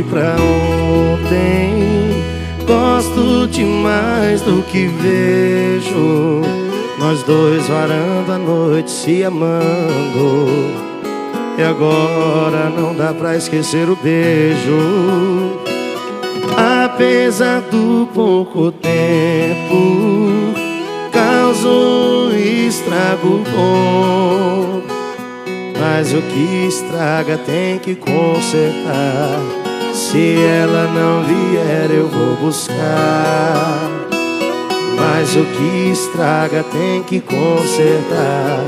pra ontem. Gosto demais do que vejo. Nós dois varando a noite se amando. E agora não dá pra esquecer o beijo. Apesar do pouco tempo, causou estrago bom. Mas o que estraga tem que consertar. Se ela não vier, eu vou buscar. Mas o que estraga tem que consertar.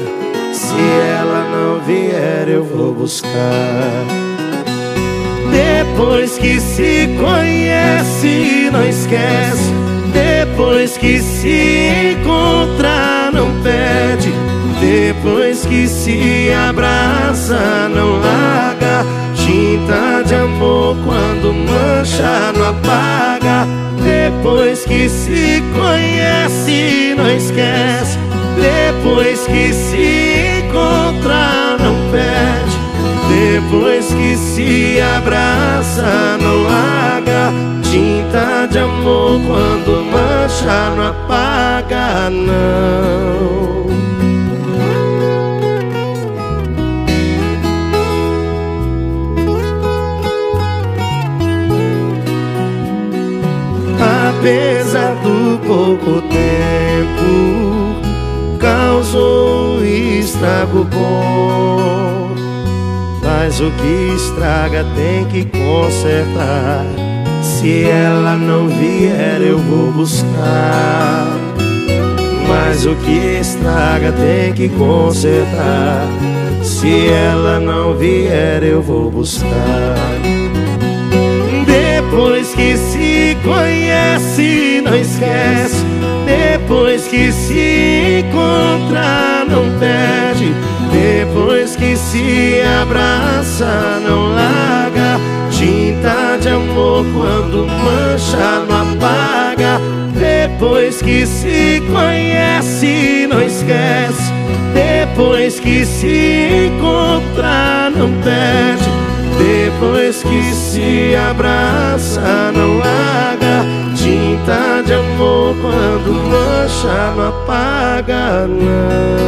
Se ela não vier, eu vou buscar. Depois que se conhece, não esquece. Depois que se encontra, não pede. Depois que se abraça, não larga. Tinta de amor quando mancha, não apaga. Depois que se conhece, não esquece. Depois que se encontra, não perde. Depois que se abraça, não larga. Tinta de amor quando mancha, não apaga, não. Apesar do pouco tempo, causou estrago bom. Mas o que estraga tem que consertar. Se ela não vier, eu vou buscar. Mas o que estraga tem que consertar. Se ela não vier, eu vou buscar. Depois que se conhece, não esquece. Depois que se encontra, não perde. Depois que se abraça, não larga. Tinta de amor quando mancha, não apaga. Depois que se conhece, não esquece. Depois que se encontra, não perde. Depois que se abraça, não larga. Tinta de amor quando mancha, não apaga, não.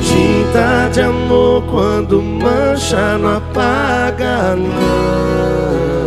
Tinta de amor quando mancha, não apaga, não.